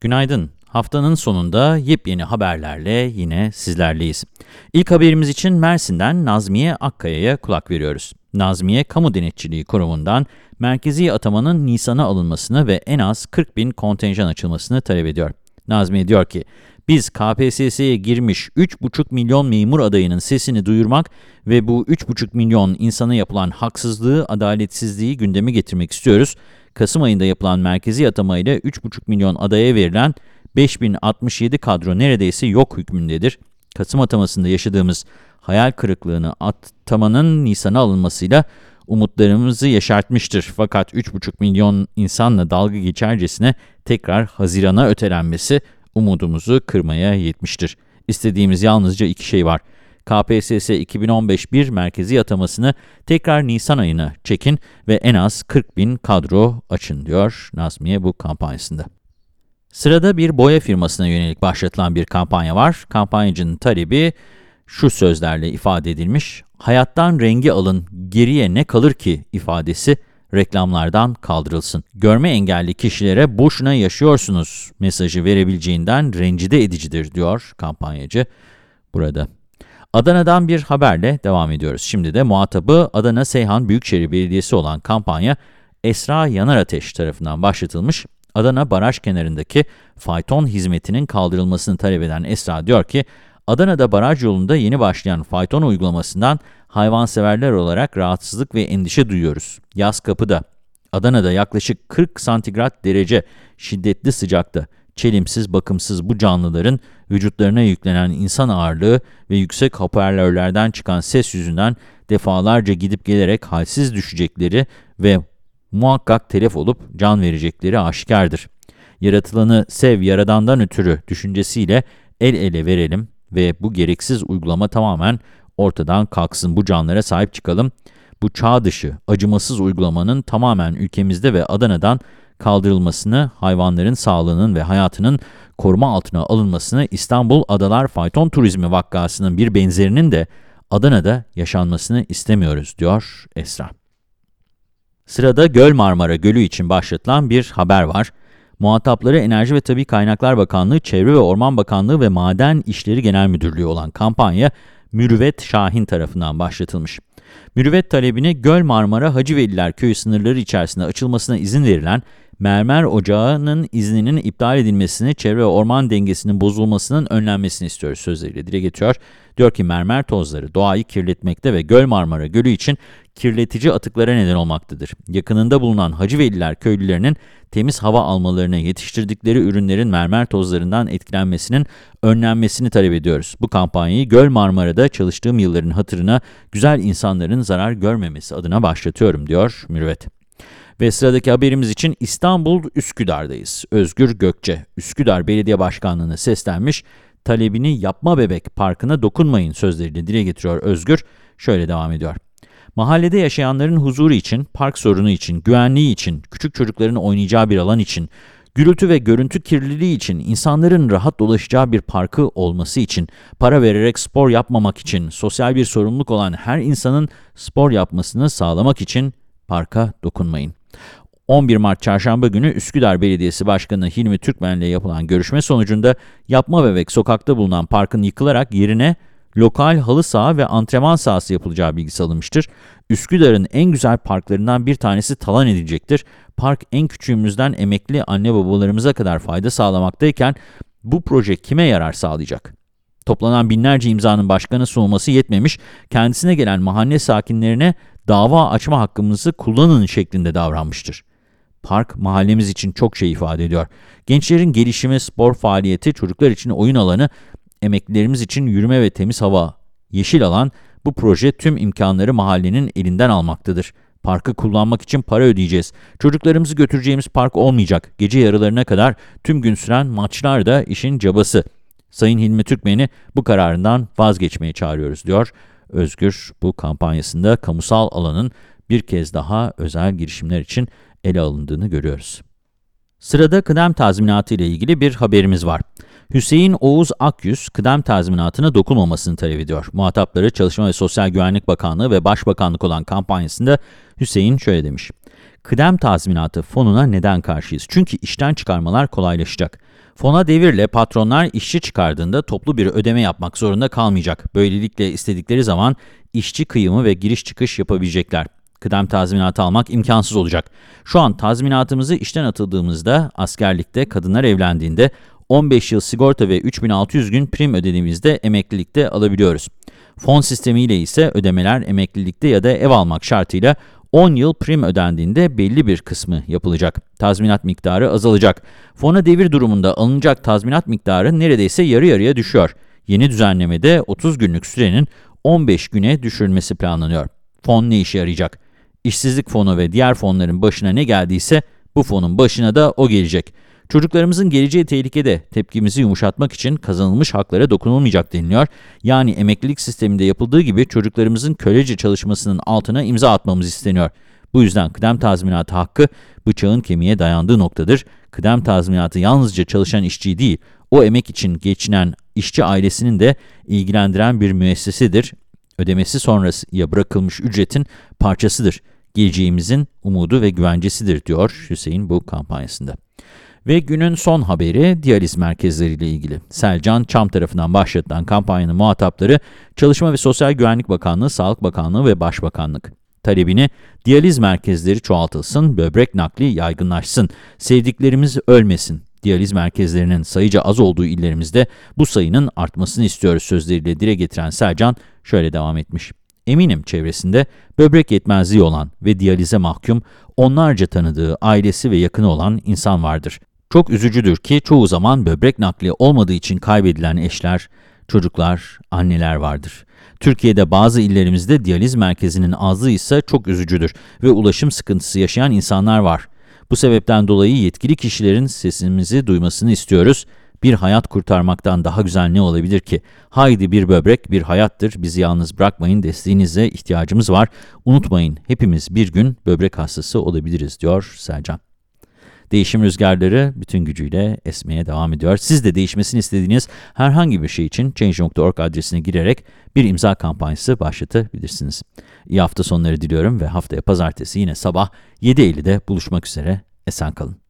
Günaydın. Haftanın sonunda yepyeni haberlerle yine sizlerleyiz. İlk haberimiz için Mersin'den Nazmiye Akkaya'ya kulak veriyoruz. Nazmiye, Kamu Denetçiliği Kurumu'ndan merkezi atamanın Nisan'a alınmasını ve en az 40 bin kontenjan açılmasını talep ediyor. Nazmiye diyor ki, biz KPSS'ye girmiş 3,5 milyon memur adayının sesini duyurmak ve bu 3,5 milyon insana yapılan haksızlığı, adaletsizliği gündeme getirmek istiyoruz. Kasım ayında yapılan merkezi atamayla 3,5 milyon adaya verilen 5067 kadro neredeyse yok hükmündedir. Kasım atamasında yaşadığımız hayal kırıklığını atamanın Nisan'a alınmasıyla umutlarımızı yaşartmıştır. Fakat 3,5 milyon insanla dalga geçercesine tekrar Haziran'a ötelenmesi umudumuzu kırmaya yetmiştir. İstediğimiz yalnızca iki şey var. KPSS 2015 1 merkezi atamasını tekrar Nisan ayına çekin ve en az 40 bin kadro açın diyor Nazmiye bu kampanyasında. Sırada bir boya firmasına yönelik başlatılan bir kampanya var. Kampanyacının talebi şu sözlerle ifade edilmiş. Hayattan rengi alın, geriye ne kalır ki ifadesi reklamlardan kaldırılsın. Görme engelli kişilere boşuna yaşıyorsunuz mesajı verebileceğinden rencide edicidir diyor kampanyacı burada. Adana'dan bir haberle devam ediyoruz. Şimdi de muhatabı Adana Seyhan Büyükşehir Belediyesi olan kampanya Esra Yanarateş tarafından başlatılmış. Adana baraj kenarındaki fayton hizmetinin kaldırılmasını talep eden Esra diyor ki, Adana'da baraj yolunda yeni başlayan fayton uygulamasından hayvanseverler olarak rahatsızlık ve endişe duyuyoruz. Yaz kapıda. Adana'da yaklaşık 40 santigrat derece şiddetli sıcakta çelimsiz, bakımsız bu canlıların vücutlarına yüklenen insan ağırlığı ve yüksek hoparlörlerden çıkan ses yüzünden defalarca gidip gelerek halsiz düşecekleri ve muhakkak telef olup can verecekleri aşikardır. Yaratılanı sev yaradandan ötürü düşüncesiyle el ele verelim ve bu gereksiz uygulama tamamen ortadan kalksın. Bu canlara sahip çıkalım. Bu çağ dışı, acımasız uygulamanın tamamen ülkemizde ve Adana'dan kaldırılmasını, hayvanların sağlığının ve hayatının koruma altına alınmasını İstanbul Adalar Fayton Turizmi vakasının bir benzerinin de Adana'da yaşanmasını istemiyoruz, diyor Esra. Sırada Göl Marmara Gölü için başlatılan bir haber var. Muhatapları Enerji ve Tabi Kaynaklar Bakanlığı, Çevre ve Orman Bakanlığı ve Maden İşleri Genel Müdürlüğü olan kampanya Mürüvvet Şahin tarafından başlatılmış. Mürüvvet talebini Göl Marmara Hacıveliler Köyü sınırları içerisinde açılmasına izin verilen mermer ocağının izninin iptal edilmesini, çevre ve orman dengesinin bozulmasının önlenmesini istiyoruz sözleriyle dile getiriyor. Diyor ki mermer tozları doğayı kirletmekte ve Göl Marmara Gölü için kirletici atıklara neden olmaktadır. Yakınında bulunan Hacıveliler köylülerinin temiz hava almalarını, yetiştirdikleri ürünlerin mermer tozlarından etkilenmesinin önlenmesini talep ediyoruz. Bu kampanyayı Göl Marmara'da çalıştığım yılların hatırına güzel insanların zarar görmemesi adına başlatıyorum diyor Mürvet. Ve sıradaki haberimiz için İstanbul Üsküdar'dayız. Özgür Gökçe, Üsküdar Belediye Başkanlığı'na seslenmiş, talebini Yapma Bebek Parkı'na dokunmayın sözleriyle dile getiriyor Özgür. Şöyle devam ediyor. Mahallede yaşayanların huzuru için, park sorunu için, güvenliği için, küçük çocukların oynayacağı bir alan için, gürültü ve görüntü kirliliği için, insanların rahat dolaşacağı bir parkı olması için, para vererek spor yapmamak için, sosyal bir sorumluluk olan her insanın spor yapmasını sağlamak için parka dokunmayın. 11 Mart Çarşamba günü Üsküdar Belediyesi Başkanı Hilmi Türkmen ile yapılan görüşme sonucunda Yapma Bebek sokakta bulunan parkın yıkılarak yerine lokal halı saha ve antrenman sahası yapılacağı bilgisi alınmıştır. Üsküdar'ın en güzel parklarından bir tanesi talan edilecektir. Park en küçüğümüzden emekli anne babalarımıza kadar fayda sağlamaktayken bu proje kime yarar sağlayacak? Toplanan binlerce imzanın başkanı sunulması yetmemiş, kendisine gelen mahalle sakinlerine dava açma hakkımızı kullanın şeklinde davranmıştır. Park mahallemiz için çok şey ifade ediyor. Gençlerin gelişimi, spor faaliyeti, çocuklar için oyun alanı, emeklilerimiz için yürüme ve temiz hava, yeşil alan, bu proje tüm imkanları mahallenin elinden almaktadır. Parkı kullanmak için para ödeyeceğiz. Çocuklarımızı götüreceğimiz park olmayacak. Gece yarılarına kadar tüm gün süren maçlar da işin cabası. Sayın Hilmi Türkmen'i bu kararından vazgeçmeye çağırıyoruz diyor. Özgür bu kampanyasında kamusal alanın bir kez daha özel girişimler için ele alındığını görüyoruz. Sırada kıdem tazminatı ile ilgili bir haberimiz var. Hüseyin Oğuz Akyüz, kıdem tazminatına dokunmamasını talep ediyor. Muhatapları Çalışma ve Sosyal Güvenlik Bakanlığı ve Başbakanlık olan kampanyasında Hüseyin şöyle demiş. Kıdem tazminatı fonuna neden karşıyız? Çünkü işten çıkarmalar kolaylaşacak. Fona devirle patronlar işçi çıkardığında toplu bir ödeme yapmak zorunda kalmayacak. Böylelikle istedikleri zaman işçi kıyımı ve giriş çıkış yapabilecekler. Kıdem tazminatı almak imkansız olacak. Şu an tazminatımızı işten atıldığımızda, askerlikte, kadınlar evlendiğinde 15 yıl sigorta ve 3600 gün prim ödediğimizde emeklilikte alabiliyoruz. Fon sistemiyle ise ödemeler emeklilikte ya da ev almak şartıyla 10 yıl prim ödendiğinde belli bir kısmı yapılacak. Tazminat miktarı azalacak. Fona devir durumunda alınacak tazminat miktarı neredeyse yarı yarıya düşüyor. Yeni düzenlemede 30 günlük sürenin 15 güne düşürülmesi planlanıyor. Fon ne işe yarayacak? İşsizlik fonu ve diğer fonların başına ne geldiyse bu fonun başına da o gelecek. Çocuklarımızın geleceği tehlikede. Tepkimizi yumuşatmak için kazanılmış haklara dokunulmayacak deniliyor. Yani emeklilik sisteminde yapıldığı gibi çocuklarımızın kölece çalışmasının altına imza atmamız isteniyor. Bu yüzden kıdem tazminatı hakkı bıçağın kemiğe dayandığı noktadır. Kıdem tazminatı yalnızca çalışan işçiyi değil, o emek için geçinen işçi ailesinin de ilgilendiren bir müessesedir. Ödemesi sonrasıya bırakılmış ücretin parçasıdır. Geleceğimizin umudu ve güvencesidir diyor Hüseyin bu kampanyasında. Ve günün son haberi diyaliz merkezleriyle ilgili. Selcan Çam tarafından başlatılan kampanyanın muhatapları Çalışma ve Sosyal Güvenlik Bakanlığı, Sağlık Bakanlığı ve Başbakanlık. Talebini diyaliz merkezleri çoğaltılsın, böbrek nakli yaygınlaşsın, sevdiklerimiz ölmesin. Diyaliz merkezlerinin sayıca az olduğu illerimizde bu sayının artmasını istiyoruz sözleriyle dile getiren Selcan şöyle devam etmiş. Eminim çevresinde böbrek yetmezliği olan ve diyalize mahkum onlarca tanıdığı, ailesi ve yakını olan insan vardır. Çok üzücüdür ki çoğu zaman böbrek nakli olmadığı için kaybedilen eşler, çocuklar, anneler vardır. Türkiye'de bazı illerimizde diyaliz merkezinin azlığı ise çok üzücüdür ve ulaşım sıkıntısı yaşayan insanlar var. Bu sebepten dolayı yetkili kişilerin sesimizi duymasını istiyoruz. Bir hayat kurtarmaktan daha güzel ne olabilir ki? Haydi bir böbrek bir hayattır. Bizi yalnız bırakmayın. Desteğinize ihtiyacımız var. Unutmayın hepimiz bir gün böbrek hastası olabiliriz diyor Selcan. Değişim rüzgarları bütün gücüyle esmeye devam ediyor. Siz de değişmesini istediğiniz herhangi bir şey için Change.org adresine girerek bir imza kampanyası başlatabilirsiniz. İyi hafta sonları diliyorum ve haftaya pazartesi yine sabah 7.50'de buluşmak üzere. Esen kalın.